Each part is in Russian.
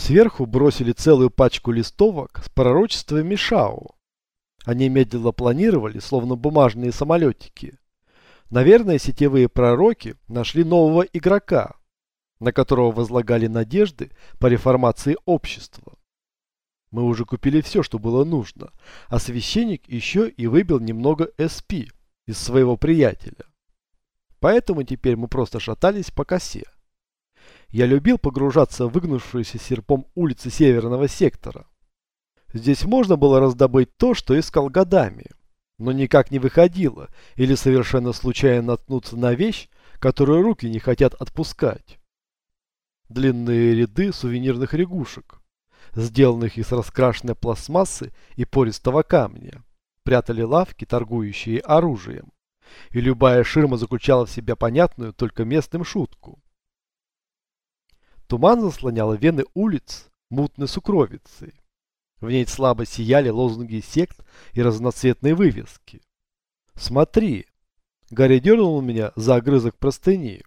Сверху бросили целую пачку листовок с пророчествами Шау. Они медленно планировали, словно бумажные самолетики. Наверное, сетевые пророки нашли нового игрока, на которого возлагали надежды по реформации общества. Мы уже купили все, что было нужно, а священник еще и выбил немного СП из своего приятеля. Поэтому теперь мы просто шатались по косе. Я любил погружаться в выгнувшуюся серпом улицы северного сектора. Здесь можно было раздобыть то, что искал годами, но никак не выходило, или совершенно случайно наткнуться на вещь, которую руки не хотят отпускать. Длинные ряды сувенирных рягушек, сделанных из раскрашенной пластмассы и пористого камня, прятали лавки, торгующие оружием, и любая ширма заключала в себя понятную только местным шутку. Туман заслонял вены улиц мутной сукровицей. В ней слабо сияли лозунги сект и разноцветные вывески. «Смотри!» Гарри дернул меня за огрызок простыни.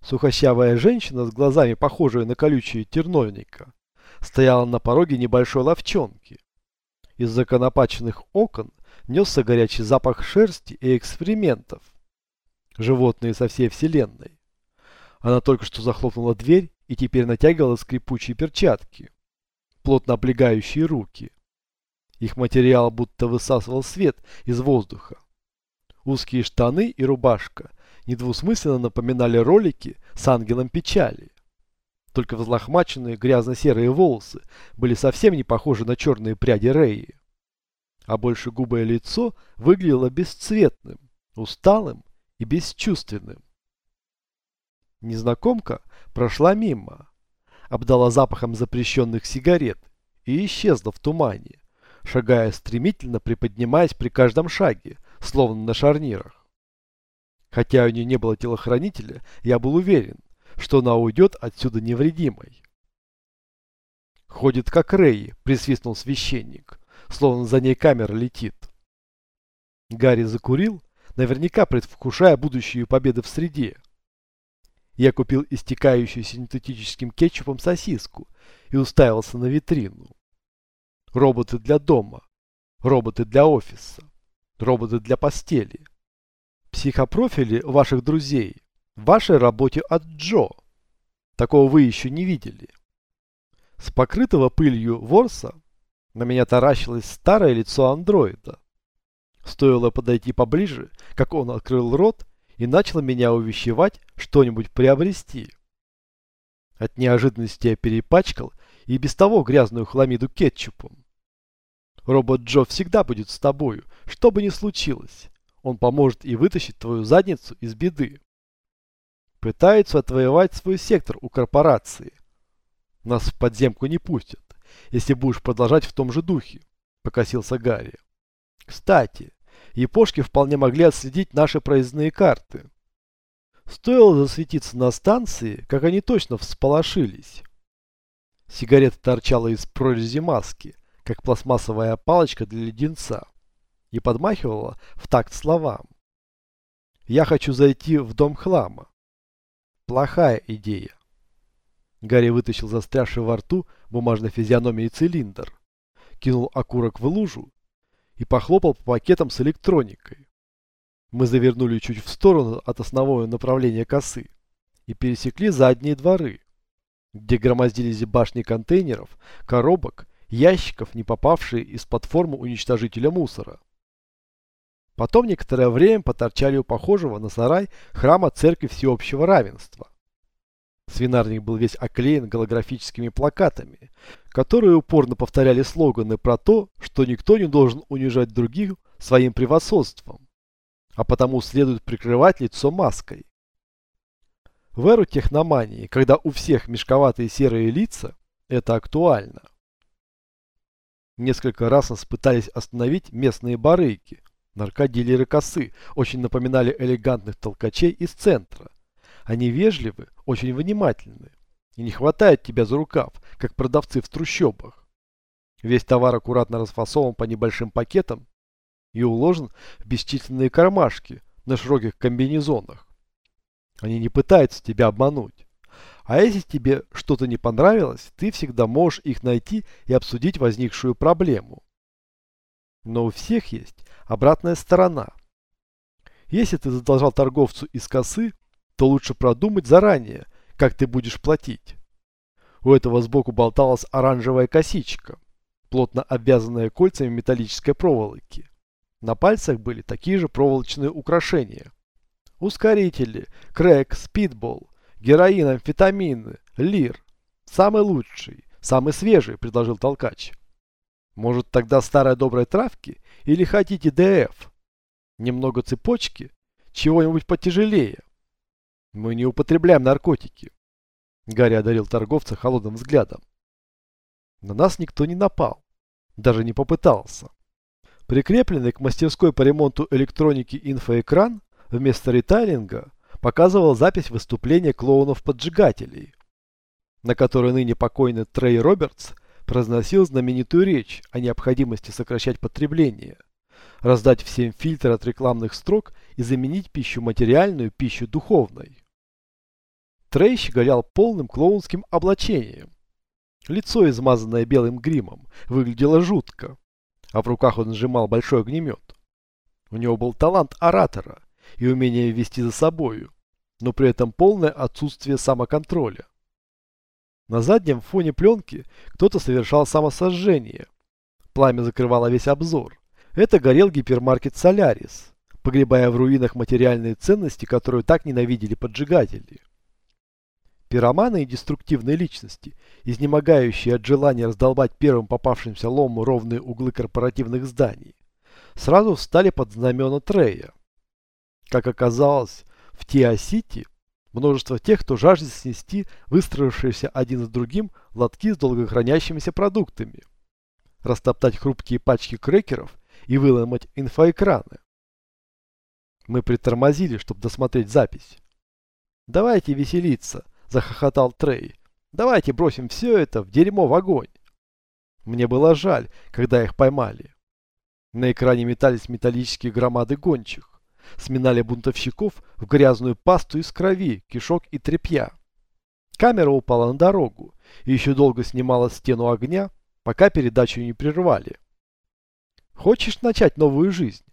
Сухощавая женщина с глазами, похожая на колючие терновника, стояла на пороге небольшой ловчонки. Из законопаченных окон несся горячий запах шерсти и экспериментов. Животные со всей вселенной. Она только что захлопнула дверь и теперь натягивала скрипучие перчатки, плотно облегающие руки. Их материал будто высасывал свет из воздуха. Узкие штаны и рубашка недвусмысленно напоминали ролики с ангелом печали. Только взлохмаченные грязно-серые волосы были совсем не похожи на черные пряди Рэи. А больше губое лицо выглядело бесцветным, усталым и бесчувственным. Незнакомка прошла мимо, обдала запахом запрещенных сигарет и исчезла в тумане, шагая стремительно, приподнимаясь при каждом шаге, словно на шарнирах. Хотя у нее не было телохранителя, я был уверен, что она уйдет отсюда невредимой. «Ходит как Рэй», — присвистнул священник, словно за ней камера летит. Гарри закурил, наверняка предвкушая будущую победу в среде. Я купил истекающую синтетическим кетчупом сосиску и уставился на витрину. Роботы для дома, роботы для офиса, роботы для постели. Психопрофили ваших друзей в вашей работе от Джо. Такого вы еще не видели. С покрытого пылью ворса на меня таращилось старое лицо андроида. Стоило подойти поближе, как он открыл рот и начал меня увещевать что-нибудь приобрести. От неожиданности я перепачкал и без того грязную хламиду кетчупом. Робот Джо всегда будет с тобою, что бы ни случилось. Он поможет и вытащить твою задницу из беды. Пытаются отвоевать свой сектор у корпорации. Нас в подземку не пустят, если будешь продолжать в том же духе, покосился Гарри. Кстати, япошки вполне могли отследить наши проездные карты. Стоило засветиться на станции, как они точно всполошились. Сигарета торчала из прорези маски, как пластмассовая палочка для леденца, и подмахивала в такт словам. «Я хочу зайти в дом хлама». Плохая идея. Гарри вытащил застрявший во рту бумажной физиономией цилиндр, кинул окурок в лужу и похлопал по пакетам с электроникой. Мы завернули чуть в сторону от основного направления косы и пересекли задние дворы, где громоздились башни контейнеров, коробок, ящиков, не попавшие из-под формы уничтожителя мусора. Потом некоторое время поторчали у похожего на сарай храма церкви всеобщего равенства. Свинарник был весь оклеен голографическими плакатами, которые упорно повторяли слоганы про то, что никто не должен унижать других своим превосходством, а потому следует прикрывать лицо маской. В эру техномании, когда у всех мешковатые серые лица, это актуально. Несколько раз нас пытались остановить местные барыки. Наркодилеры косы очень напоминали элегантных толкачей из центра. Они вежливы, очень внимательны и не хватает тебя за рукав, как продавцы в трущобах. Весь товар аккуратно расфасован по небольшим пакетам и уложен в бесчисленные кармашки на широких комбинезонах. Они не пытаются тебя обмануть. А если тебе что-то не понравилось, ты всегда можешь их найти и обсудить возникшую проблему. Но у всех есть обратная сторона. Если ты задолжал торговцу из косы, то лучше продумать заранее, как ты будешь платить. У этого сбоку болталась оранжевая косичка, плотно обвязанная кольцами металлической проволоки. На пальцах были такие же проволочные украшения. Ускорители, крэк, спидбол, героин, амфетамины, лир. Самый лучший, самый свежий, предложил толкач. Может тогда старой доброй травки или хотите ДФ? Немного цепочки, чего-нибудь потяжелее. Мы не употребляем наркотики. Гарри одарил торговца холодным взглядом. На нас никто не напал. Даже не попытался. Прикрепленный к мастерской по ремонту электроники инфоэкран вместо ритайлинга показывал запись выступления клоунов-поджигателей, на которой ныне покойный Трей Робертс произносил знаменитую речь о необходимости сокращать потребление, раздать всем фильтр от рекламных строк и заменить пищу материальную пищу духовной. Трей щеголял полным клоунским облачением. Лицо, измазанное белым гримом, выглядело жутко, а в руках он сжимал большой огнемет. У него был талант оратора и умение вести за собою, но при этом полное отсутствие самоконтроля. На заднем фоне пленки кто-то совершал самосожжение. Пламя закрывало весь обзор. Это горел гипермаркет «Солярис», погребая в руинах материальные ценности, которые так ненавидели поджигатели. Пироманы и деструктивные личности, изнемогающие от желания раздолбать первым попавшимся лому ровные углы корпоративных зданий, сразу встали под знамена Трея. Как оказалось, в Тиа-Сити множество тех, кто жаждет снести выстроившиеся один с другим лотки с долгохранящимися продуктами, растоптать хрупкие пачки крекеров и выломать инфоэкраны. Мы притормозили, чтобы досмотреть запись. Давайте веселиться, захохотал Трей. Давайте бросим все это в дерьмо в огонь. Мне было жаль, когда их поймали. На экране метались металлические громады гончих. Сминали бунтовщиков в грязную пасту из крови, кишок и тряпья. Камера упала на дорогу и еще долго снимала стену огня, пока передачу не прервали. Хочешь начать новую жизнь?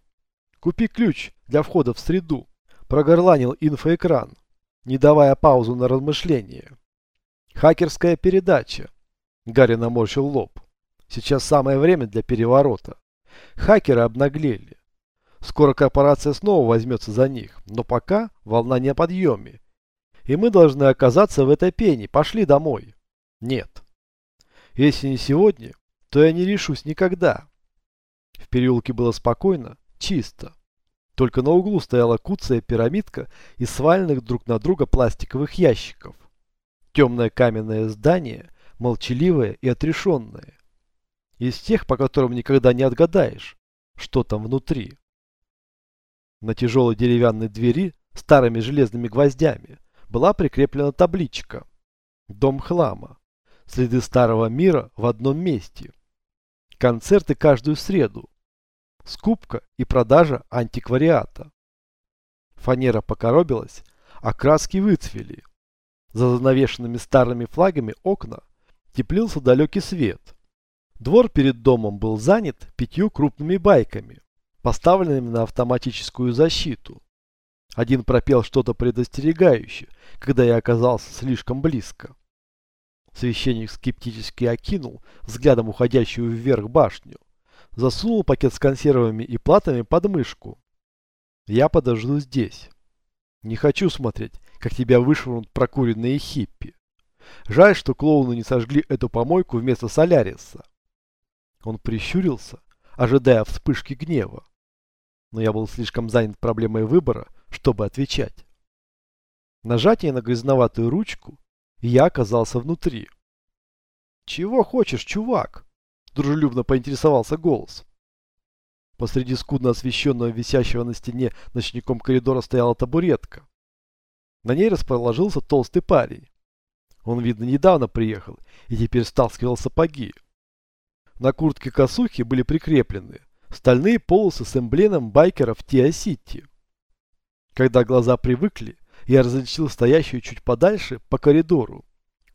Купи ключ для входа в среду. Прогорланил инфоэкран не давая паузу на размышление. Хакерская передача. Гарри наморщил лоб. Сейчас самое время для переворота. Хакеры обнаглели. Скоро корпорация снова возьмется за них, но пока волна не о подъеме. И мы должны оказаться в этой пене. Пошли домой. Нет. Если не сегодня, то я не решусь никогда. В переулке было спокойно, чисто. Только на углу стояла куцая пирамидка из сваленных друг на друга пластиковых ящиков. Темное каменное здание, молчаливое и отрешенное. Из тех, по которым никогда не отгадаешь, что там внутри. На тяжелой деревянной двери старыми железными гвоздями была прикреплена табличка «Дом хлама. Следы старого мира в одном месте. Концерты каждую среду скупка и продажа антиквариата. Фанера покоробилась, а краски выцвели. За занавешенными старыми флагами окна теплился далекий свет. Двор перед домом был занят пятью крупными байками, поставленными на автоматическую защиту. Один пропел что-то предостерегающее, когда я оказался слишком близко. Священник скептически окинул взглядом уходящую вверх башню засунул пакет с консервами и платами под мышку. Я подожду здесь. Не хочу смотреть, как тебя вышвырнут прокуренные хиппи. Жаль, что клоуны не сожгли эту помойку вместо Соляриса. Он прищурился, ожидая вспышки гнева. Но я был слишком занят проблемой выбора, чтобы отвечать. Нажатие на грязноватую ручку, и я оказался внутри. «Чего хочешь, чувак?» Дружелюбно поинтересовался голос. Посреди скудно освещенного висящего на стене ночником коридора стояла табуретка. На ней расположился толстый парень. Он, видно, недавно приехал и теперь стаскивал сапоги. На куртке косухи были прикреплены стальные полосы с эмблемом байкеров Тиа-Сити. Когда глаза привыкли, я различил стоящую чуть подальше по коридору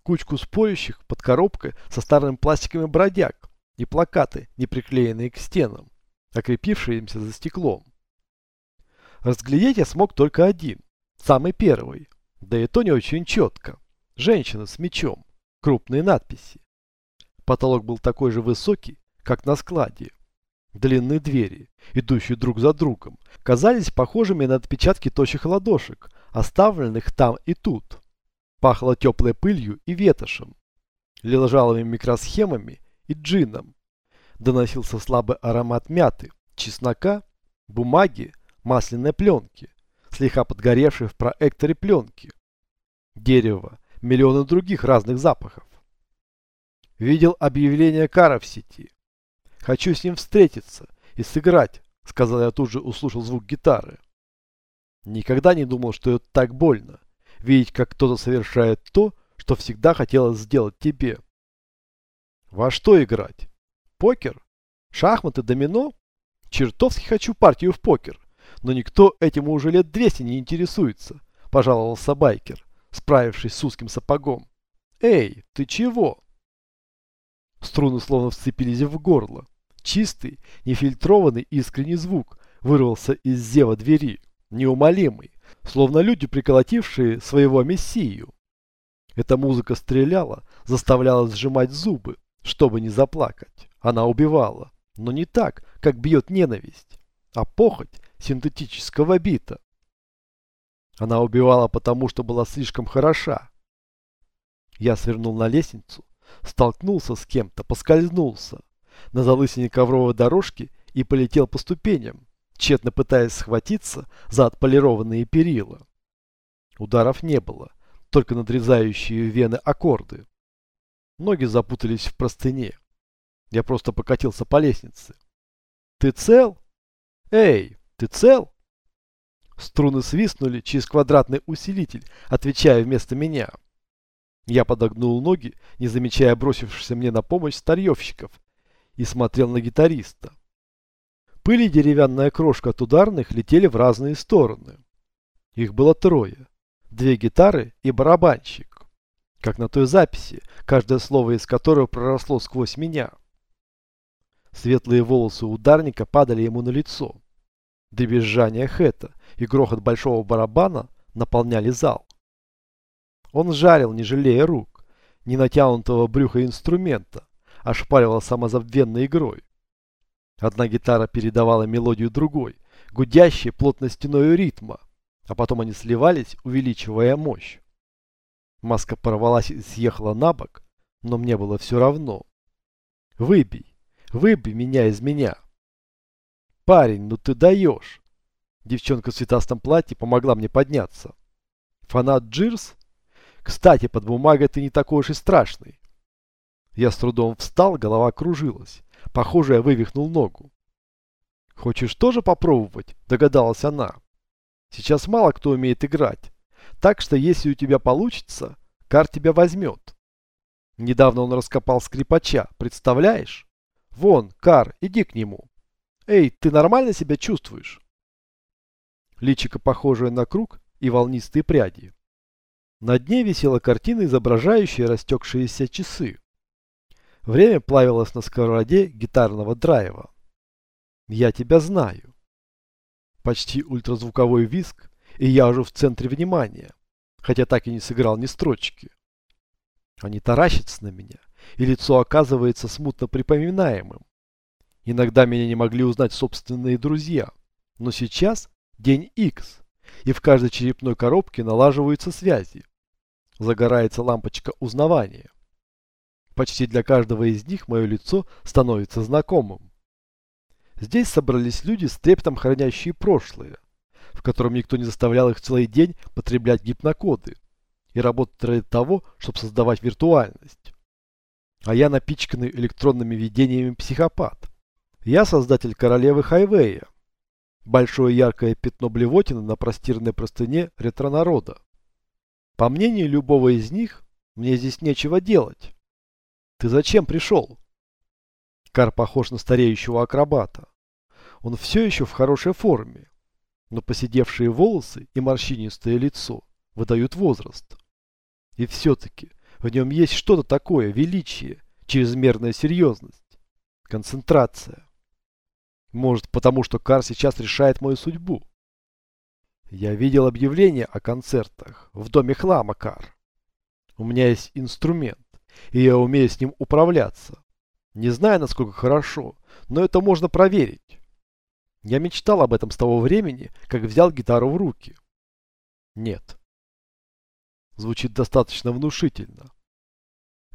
кучку спорящих под коробкой со старыми пластиками бродяг и плакаты, не приклеенные к стенам, окрепившиеся за стеклом. Разглядеть я смог только один, самый первый, да и то не очень четко. Женщина с мечом, крупные надписи. Потолок был такой же высокий, как на складе. Длинные двери, идущие друг за другом, казались похожими на отпечатки точек ладошек, оставленных там и тут. Пахло теплой пылью и ветошем, лежалыми микросхемами и джином. Доносился слабый аромат мяты, чеснока, бумаги, масляной пленки, слегка подгоревшей в проекторе пленки, дерева, миллионы других разных запахов. Видел объявление Кара в сети. Хочу с ним встретиться и сыграть, сказал я тут же услышал звук гитары. Никогда не думал, что это так больно. Видеть, как кто-то совершает то, что всегда хотелось сделать тебе. Во что играть? Покер? Шахматы, домино? Чертовски хочу партию в покер. Но никто этим уже лет 200 не интересуется, пожаловался Байкер, справившись с узким сапогом. Эй, ты чего? Струны словно вцепились в горло. Чистый, нефильтрованный искренний звук вырвался из зева двери, неумолимый, словно люди, приколотившие своего мессию. Эта музыка стреляла, заставляла сжимать зубы, чтобы не заплакать. Она убивала, но не так, как бьет ненависть, а похоть синтетического бита. Она убивала потому, что была слишком хороша. Я свернул на лестницу, столкнулся с кем-то, поскользнулся на залысине ковровой дорожки и полетел по ступеням, тщетно пытаясь схватиться за отполированные перила. Ударов не было, только надрезающие вены аккорды. Ноги запутались в простыне. Я просто покатился по лестнице. «Ты цел? Эй, ты цел?» Струны свистнули через квадратный усилитель, отвечая вместо меня. Я подогнул ноги, не замечая бросившихся мне на помощь старьевщиков, и смотрел на гитариста. Пыль и деревянная крошка от ударных летели в разные стороны. Их было трое. Две гитары и барабанщик. Как на той записи, каждое слово из которого проросло сквозь меня. Светлые волосы ударника падали ему на лицо. Дребезжание хэта и грохот большого барабана наполняли зал. Он жарил, не жалея рук, не натянутого брюха инструмента, ошпаривал самозабвенной игрой. Одна гитара передавала мелодию другой, гудящей плотностяной ритма, а потом они сливались, увеличивая мощь. Маска порвалась и съехала на бок, но мне было все равно. Выбей, выбей меня из меня. Парень, ну ты даешь. Девчонка в цветастом платье помогла мне подняться. Фанат Джирс? Кстати, под бумагой ты не такой уж и страшный. Я с трудом встал, голова кружилась. Похоже, я вывихнул ногу. «Хочешь тоже попробовать?» – догадалась она. «Сейчас мало кто умеет играть. Так что, если у тебя получится, Кар тебя возьмет». Недавно он раскопал скрипача, представляешь? Вон, Кар, иди к нему. Эй, ты нормально себя чувствуешь? Личико похожее на круг и волнистые пряди. На дне висела картина, изображающая растекшиеся часы. Время плавилось на сковороде гитарного драйва. Я тебя знаю. Почти ультразвуковой виск, и я уже в центре внимания, хотя так и не сыграл ни строчки. Они таращатся на меня, и лицо оказывается смутно припоминаемым. Иногда меня не могли узнать собственные друзья, но сейчас день X, и в каждой черепной коробке налаживаются связи. Загорается лампочка узнавания. Почти для каждого из них мое лицо становится знакомым. Здесь собрались люди с трепетом хранящие прошлое, в котором никто не заставлял их целый день потреблять гипнокоды и работать ради того, чтобы создавать виртуальность. А я напичканный электронными видениями психопат. Я создатель королевы Хайвея. Большое яркое пятно блевотины на простирной простыне ретро-народа. По мнению любого из них, мне здесь нечего делать. Ты зачем пришел? Кар похож на стареющего акробата. Он все еще в хорошей форме, но поседевшие волосы и морщинистое лицо выдают возраст. И все-таки В нем есть что-то такое, величие, чрезмерная серьезность, концентрация. Может, потому что Кар сейчас решает мою судьбу. Я видел объявление о концертах в доме хлама Кар. У меня есть инструмент, и я умею с ним управляться. Не знаю, насколько хорошо, но это можно проверить. Я мечтал об этом с того времени, как взял гитару в руки. Нет. Звучит достаточно внушительно.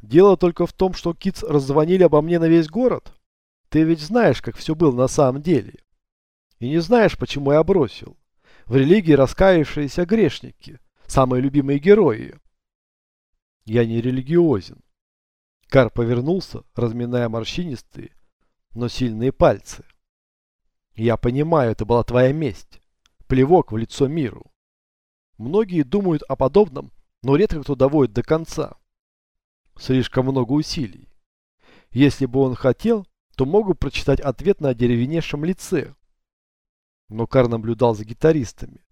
Дело только в том, что Китс раззвонили обо мне на весь город. Ты ведь знаешь, как все было на самом деле. И не знаешь, почему я бросил. В религии раскаявшиеся грешники, самые любимые герои. Я не религиозен. Кар повернулся, разминая морщинистые, но сильные пальцы. Я понимаю, это была твоя месть. Плевок в лицо миру. Многие думают о подобном, но редко кто доводит до конца. Слишком много усилий. Если бы он хотел, то мог бы прочитать ответ на деревеневшем лице. Но Кар наблюдал за гитаристами.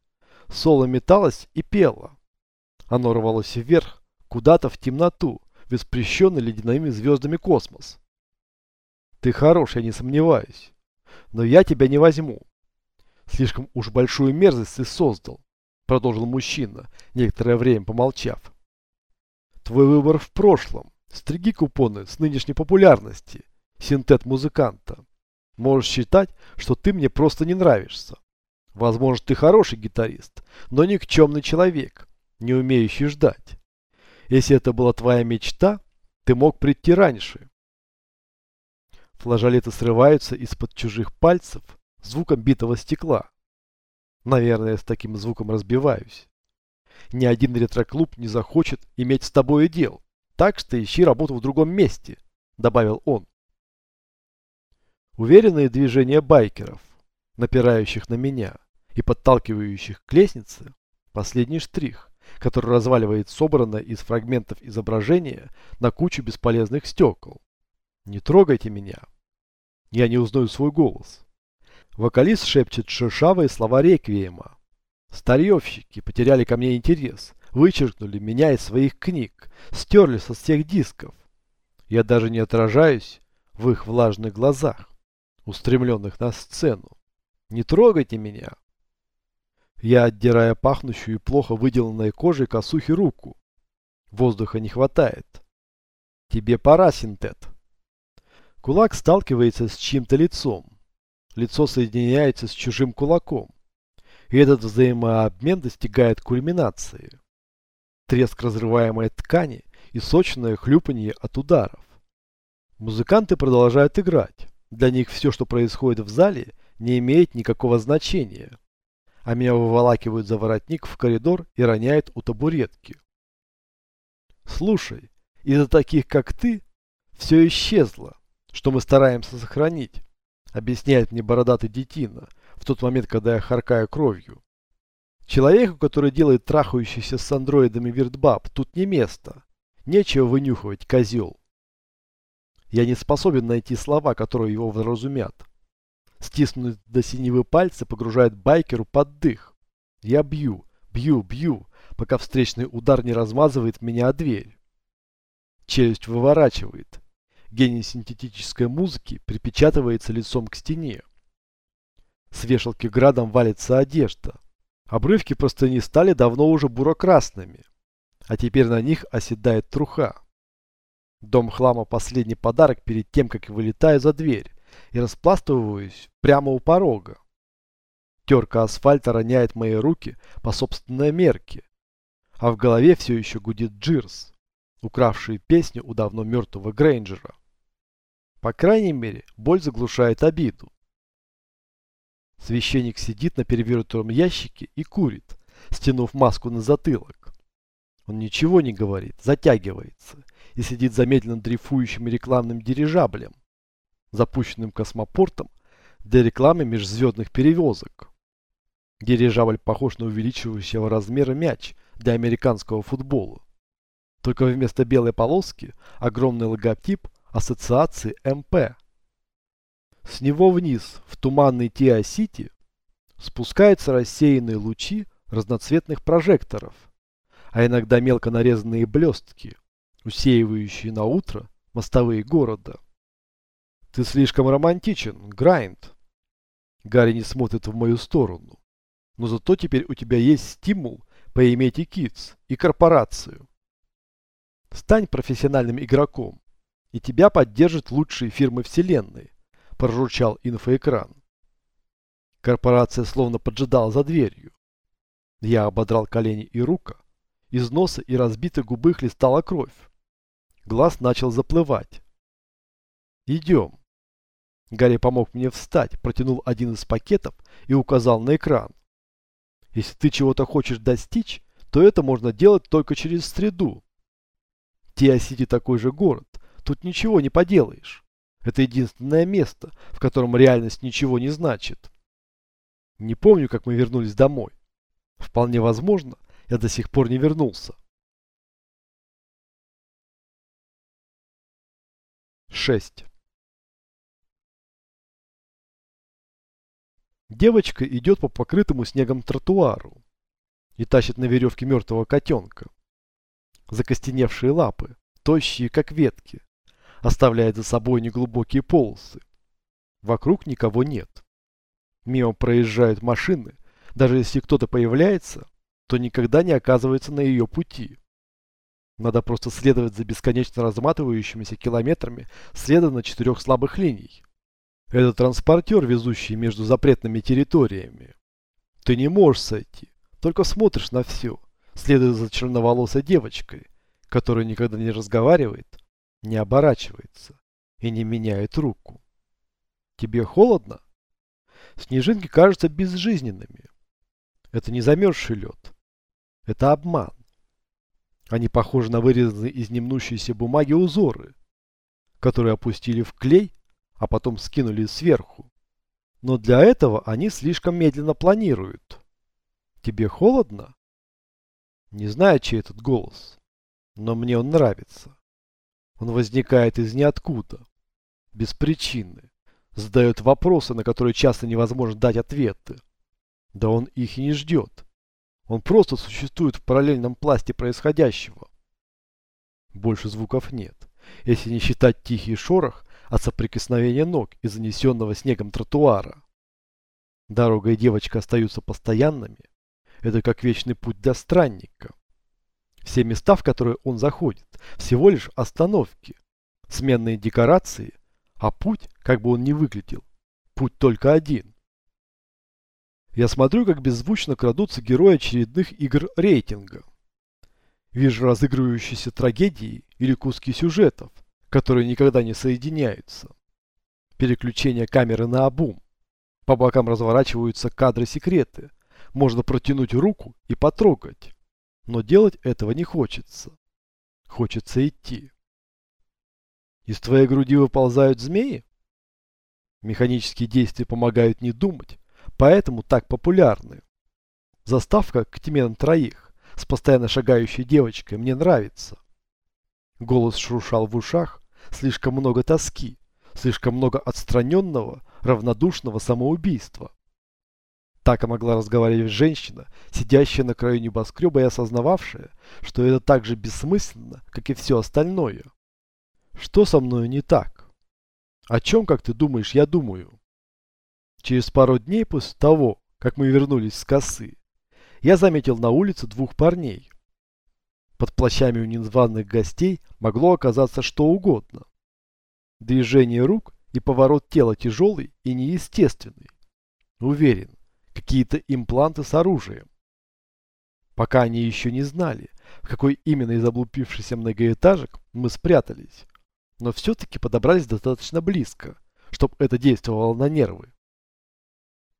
Соло металось и пело. Оно рвалось вверх, куда-то в темноту, в испрещенный ледяными звездами космос. Ты хорош, я не сомневаюсь. Но я тебя не возьму. Слишком уж большую мерзость ты создал, продолжил мужчина, некоторое время помолчав. Твой выбор в прошлом. Стриги купоны с нынешней популярности. Синтет-музыканта. Можешь считать, что ты мне просто не нравишься. Возможно, ты хороший гитарист, но никчемный человек, не умеющий ждать. Если это была твоя мечта, ты мог прийти раньше. Флажолеты срываются из-под чужих пальцев звуком битого стекла. Наверное, с таким звуком разбиваюсь. Ни один ретро-клуб не захочет иметь с тобой дел, так что ищи работу в другом месте, добавил он. Уверенные движения байкеров, напирающих на меня и подталкивающих к лестнице, последний штрих который разваливает собранное из фрагментов изображения на кучу бесполезных стекол. Не трогайте меня. Я не узнаю свой голос. Вокалист шепчет шершавые слова реквиема. Старьевщики потеряли ко мне интерес, вычеркнули меня из своих книг, стерли со всех дисков. Я даже не отражаюсь в их влажных глазах, устремленных на сцену. Не трогайте меня. Я отдирая пахнущую и плохо выделанной кожей косухи руку. Воздуха не хватает. Тебе пора, синтет. Кулак сталкивается с чьим-то лицом. Лицо соединяется с чужим кулаком. И этот взаимообмен достигает кульминации. Треск разрываемой ткани и сочное хлюпанье от ударов. Музыканты продолжают играть. Для них все, что происходит в зале, не имеет никакого значения а меня выволакивают за воротник в коридор и роняют у табуретки. Слушай, из-за таких, как ты, все исчезло, что мы стараемся сохранить, объясняет мне бородатый детина в тот момент, когда я харкаю кровью. Человеку, который делает трахающийся с андроидами виртбаб, тут не место. Нечего вынюхивать, козел. Я не способен найти слова, которые его вразумят. Стиснутые до синевы пальцы погружают байкеру под дых. Я бью, бью, бью, пока встречный удар не размазывает меня о дверь. Челюсть выворачивает. Гений синтетической музыки припечатывается лицом к стене. С вешалки градом валится одежда. Обрывки просто не стали давно уже буро-красными, а теперь на них оседает труха. Дом хлама последний подарок перед тем, как вылетаю за дверь и распластываюсь прямо у порога. Терка асфальта роняет мои руки по собственной мерке, а в голове все еще гудит Джирс, укравший песню у давно мертвого Грейнджера. По крайней мере, боль заглушает обиду. Священник сидит на перевернутом ящике и курит, стянув маску на затылок. Он ничего не говорит, затягивается и сидит за медленно дрейфующим рекламным дирижаблем, запущенным космопортом для рекламы межзвездных перевозок. Дирижабль похож на увеличивающего размера мяч для американского футбола. Только вместо белой полоски огромный логотип ассоциации МП. С него вниз, в туманный Тиа-Сити, спускаются рассеянные лучи разноцветных прожекторов, а иногда мелко нарезанные блестки, усеивающие на утро мостовые города. Ты слишком романтичен, Грайнд. Гарри не смотрит в мою сторону. Но зато теперь у тебя есть стимул поиметь и Китс, и корпорацию. Стань профессиональным игроком, и тебя поддержат лучшие фирмы вселенной, проручал инфоэкран. Корпорация словно поджидала за дверью. Я ободрал колени и рука. Из носа и разбитой губы хлестала кровь. Глаз начал заплывать. «Идем». Гарри помог мне встать, протянул один из пакетов и указал на экран. «Если ты чего-то хочешь достичь, то это можно делать только через среду. Тиа-Сити такой же город, тут ничего не поделаешь. Это единственное место, в котором реальность ничего не значит. Не помню, как мы вернулись домой. Вполне возможно, я до сих пор не вернулся. 6. Девочка идет по покрытому снегом тротуару и тащит на веревке мертвого котенка. Закостеневшие лапы, тощие как ветки, оставляет за собой неглубокие полосы. Вокруг никого нет. Мимо проезжают машины, даже если кто-то появляется, то никогда не оказывается на ее пути. Надо просто следовать за бесконечно разматывающимися километрами следа на четырех слабых линий. Это транспортер, везущий между запретными территориями. Ты не можешь сойти, только смотришь на все, следуя за черноволосой девочкой, которая никогда не разговаривает, не оборачивается и не меняет руку. Тебе холодно? Снежинки кажутся безжизненными. Это не замерзший лед. Это обман. Они похожи на вырезанные из немнущейся бумаги узоры, которые опустили в клей, а потом скинули сверху. Но для этого они слишком медленно планируют. Тебе холодно? Не знаю, чей этот голос, но мне он нравится. Он возникает из ниоткуда, без причины, задает вопросы, на которые часто невозможно дать ответы. Да он их и не ждет. Он просто существует в параллельном пласте происходящего. Больше звуков нет, если не считать тихий шорох от соприкосновения ног и занесенного снегом тротуара. Дорога и девочка остаются постоянными. Это как вечный путь для странника. Все места, в которые он заходит, всего лишь остановки, сменные декорации, а путь, как бы он ни выглядел, путь только один. Я смотрю, как беззвучно крадутся герои очередных игр рейтинга. Вижу разыгрывающиеся трагедии или куски сюжетов, которые никогда не соединяются. Переключение камеры на обум. По бокам разворачиваются кадры-секреты. Можно протянуть руку и потрогать. Но делать этого не хочется. Хочется идти. Из твоей груди выползают змеи? Механические действия помогают не думать, поэтому так популярны. Заставка к теме на троих с постоянно шагающей девочкой мне нравится. Голос шуршал в ушах, слишком много тоски, слишком много отстраненного, равнодушного самоубийства. Так могла разговаривать женщина, сидящая на краю небоскреба и осознававшая, что это так же бессмысленно, как и все остальное. Что со мною не так? О чем, как ты думаешь, я думаю? Через пару дней после того, как мы вернулись с косы, я заметил на улице двух парней. Под плащами у незваных гостей могло оказаться что угодно. Движение рук и поворот тела тяжелый и неестественный. Уверен, какие-то импланты с оружием. Пока они еще не знали, в какой именно из облупившихся многоэтажек мы спрятались, но все-таки подобрались достаточно близко, чтобы это действовало на нервы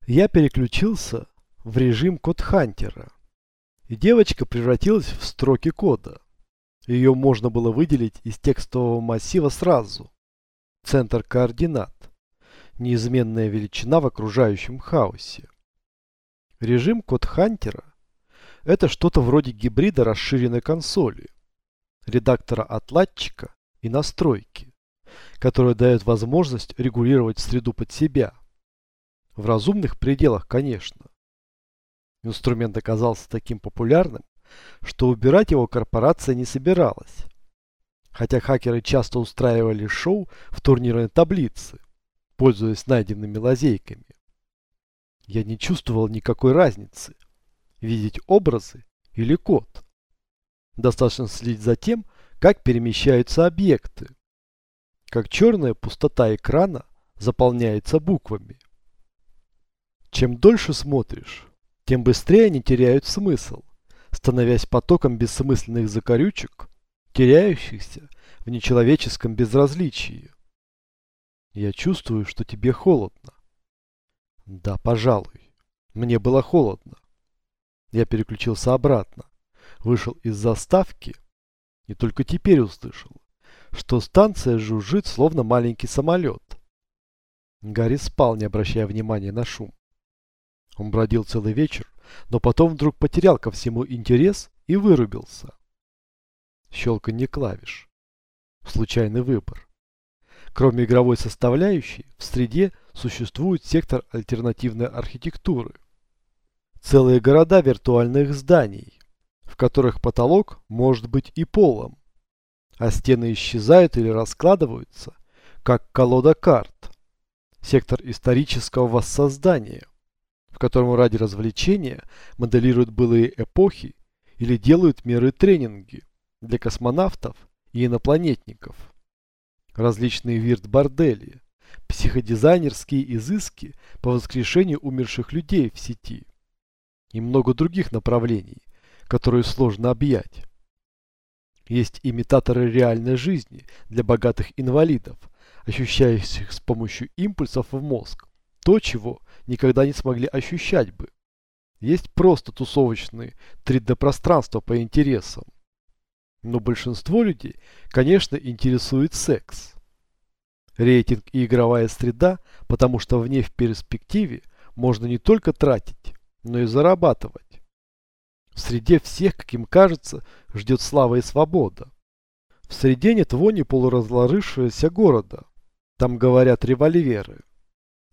я переключился в режим код-хантера, и девочка превратилась в строки кода. Ее можно было выделить из текстового массива сразу. Центр координат. Неизменная величина в окружающем хаосе. Режим код-хантера – это что-то вроде гибрида расширенной консоли, редактора отладчика и настройки, которая дает возможность регулировать среду под себя – в разумных пределах, конечно. Инструмент оказался таким популярным, что убирать его корпорация не собиралась. хотя хакеры часто устраивали шоу в турнирной таблице, пользуясь найденными лазейками. Я не чувствовал никакой разницы, видеть образы или код. Достаточно следить за тем, как перемещаются объекты, как черная пустота экрана заполняется буквами. Чем дольше смотришь, тем быстрее они теряют смысл, становясь потоком бессмысленных закорючек, теряющихся в нечеловеческом безразличии. Я чувствую, что тебе холодно. Да, пожалуй. Мне было холодно. Я переключился обратно, вышел из заставки и только теперь услышал, что станция жужжит, словно маленький самолет. Гарри спал, не обращая внимания на шум. Он бродил целый вечер, но потом вдруг потерял ко всему интерес и вырубился. Щелканье клавиш. Случайный выбор. Кроме игровой составляющей, в среде существует сектор альтернативной архитектуры. Целые города виртуальных зданий, в которых потолок может быть и полом, а стены исчезают или раскладываются, как колода карт. Сектор исторического воссоздания, в котором ради развлечения моделируют былые эпохи или делают меры тренинги для космонавтов и инопланетников. Различные вирт-бордели, психодизайнерские изыски по воскрешению умерших людей в сети и много других направлений, которые сложно объять. Есть имитаторы реальной жизни для богатых инвалидов, ощущающих с помощью импульсов в мозг то, чего никогда не смогли ощущать бы. Есть просто тусовочные 3D-пространства по интересам. Но большинство людей, конечно, интересует секс. Рейтинг и игровая среда, потому что в ней в перспективе можно не только тратить, но и зарабатывать. В среде всех, как им кажется, ждет слава и свобода. В среде нет вони полуразложившегося города. Там говорят револьверы.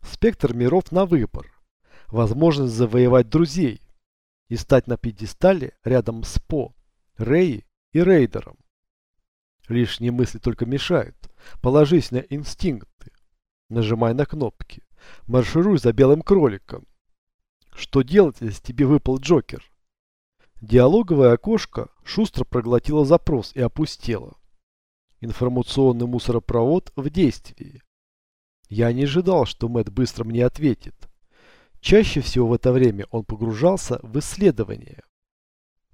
Спектр миров на выбор. Возможность завоевать друзей и стать на пьедестале рядом с По, Рэй и Рейдером. Лишние мысли только мешают. Положись на инстинкты. Нажимай на кнопки. Маршируй за белым кроликом. Что делать, если тебе выпал Джокер? Диалоговое окошко шустро проглотило запрос и опустело. Информационный мусоропровод в действии. Я не ожидал, что Мэтт быстро мне ответит. Чаще всего в это время он погружался в исследование.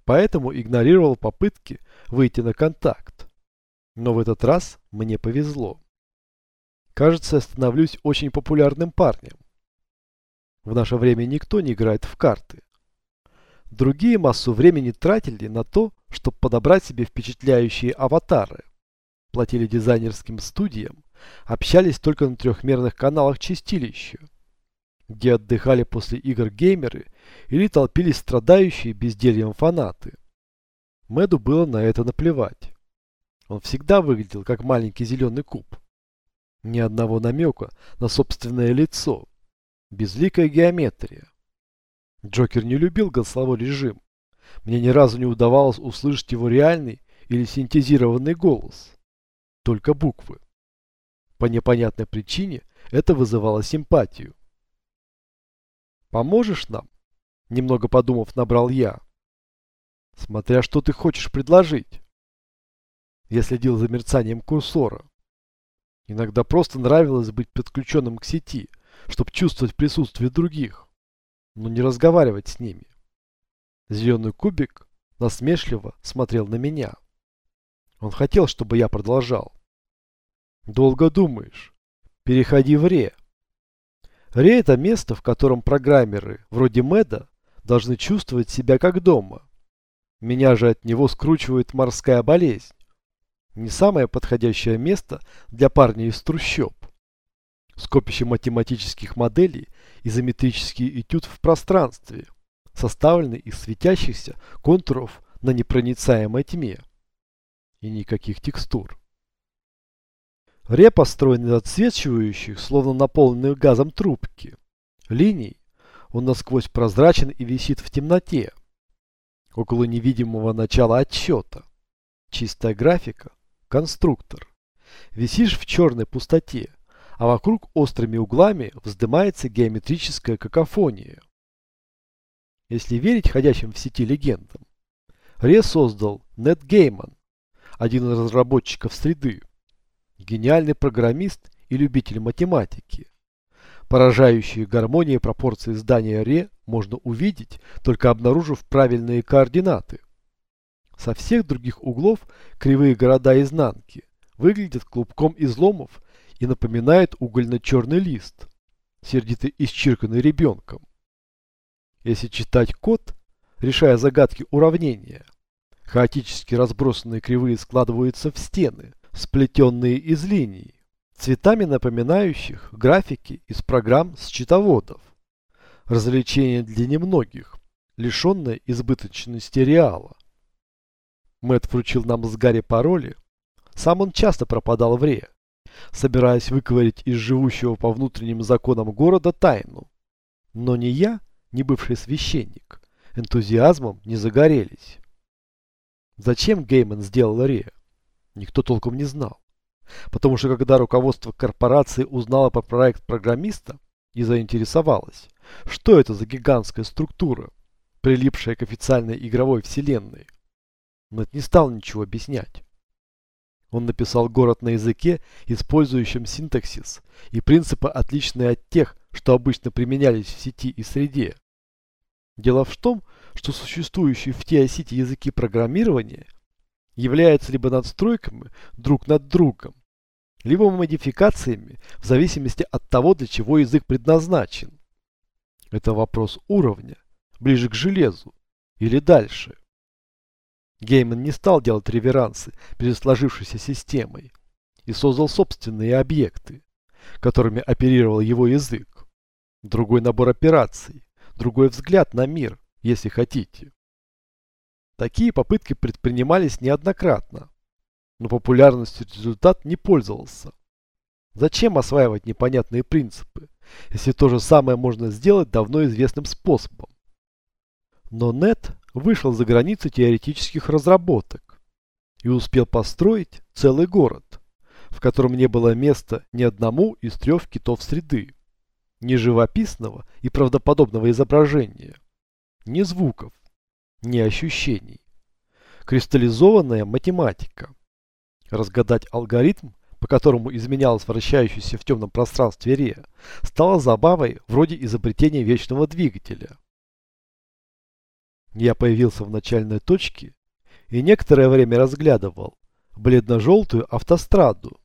Поэтому игнорировал попытки выйти на контакт. Но в этот раз мне повезло. Кажется, я становлюсь очень популярным парнем. В наше время никто не играет в карты. Другие массу времени тратили на то, чтобы подобрать себе впечатляющие аватары. Платили дизайнерским студиям, общались только на трехмерных каналах чистилища, где отдыхали после игр геймеры или толпились страдающие бездельем фанаты. Мэду было на это наплевать. Он всегда выглядел как маленький зеленый куб. Ни одного намека на собственное лицо. Безликая геометрия. Джокер не любил голосовой режим. Мне ни разу не удавалось услышать его реальный или синтезированный голос. Только буквы. По непонятной причине это вызывало симпатию. «Поможешь нам?» Немного подумав, набрал я. «Смотря что ты хочешь предложить». Я следил за мерцанием курсора. Иногда просто нравилось быть подключенным к сети, чтобы чувствовать присутствие других, но не разговаривать с ними. Зеленый кубик насмешливо смотрел на меня. Он хотел, чтобы я продолжал. Долго думаешь? Переходи в Ре. Ре это место, в котором программеры, вроде Мэда, должны чувствовать себя как дома. Меня же от него скручивает морская болезнь. Не самое подходящее место для парня из трущоб. Скопище математических моделей, изометрический этюд в пространстве, составленный из светящихся контуров на непроницаемой тьме. И никаких текстур. Ре построен из отсвечивающих, словно наполненных газом трубки. Линий. Он насквозь прозрачен и висит в темноте. Около невидимого начала отсчета. Чистая графика, конструктор. Висишь в черной пустоте, а вокруг острыми углами вздымается геометрическая какофония. Если верить ходящим в сети легендам, Ре создал Нет Гейман, один из разработчиков среды, гениальный программист и любитель математики. Поражающие гармонии пропорции здания Ре можно увидеть, только обнаружив правильные координаты. Со всех других углов кривые города изнанки выглядят клубком изломов и напоминают угольно-черный лист, сердито исчерканный ребенком. Если читать код, решая загадки уравнения, хаотически разбросанные кривые складываются в стены, сплетенные из линий, цветами напоминающих графики из программ счетоводов. Развлечение для немногих, лишенное избыточности реала. Мэтт вручил нам с Гарри пароли. Сам он часто пропадал в Ре, собираясь выковырять из живущего по внутренним законам города тайну. Но ни я, ни бывший священник, энтузиазмом не загорелись. Зачем Гейман сделал Ре? Никто толком не знал. Потому что когда руководство корпорации узнало про проект программиста и заинтересовалось, что это за гигантская структура, прилипшая к официальной игровой вселенной, Нэт не стал ничего объяснять. Он написал город на языке, использующем синтаксис и принципы, отличные от тех, что обычно применялись в сети и среде. Дело в том, что существующие в TI-сети языки программирования являются либо надстройками друг над другом, либо модификациями в зависимости от того, для чего язык предназначен. Это вопрос уровня, ближе к железу или дальше. Гейман не стал делать реверансы перед сложившейся системой и создал собственные объекты, которыми оперировал его язык. Другой набор операций, другой взгляд на мир, если хотите. Такие попытки предпринимались неоднократно, но популярностью результат не пользовался. Зачем осваивать непонятные принципы, если то же самое можно сделать давно известным способом? Но Нет вышел за границы теоретических разработок и успел построить целый город, в котором не было места ни одному из трех китов среды, ни живописного и правдоподобного изображения, ни звуков, ни ощущений. Кристаллизованная математика. Разгадать алгоритм, по которому изменялось вращающееся в темном пространстве Ре, стало забавой вроде изобретения вечного двигателя. Я появился в начальной точке и некоторое время разглядывал бледно-желтую автостраду,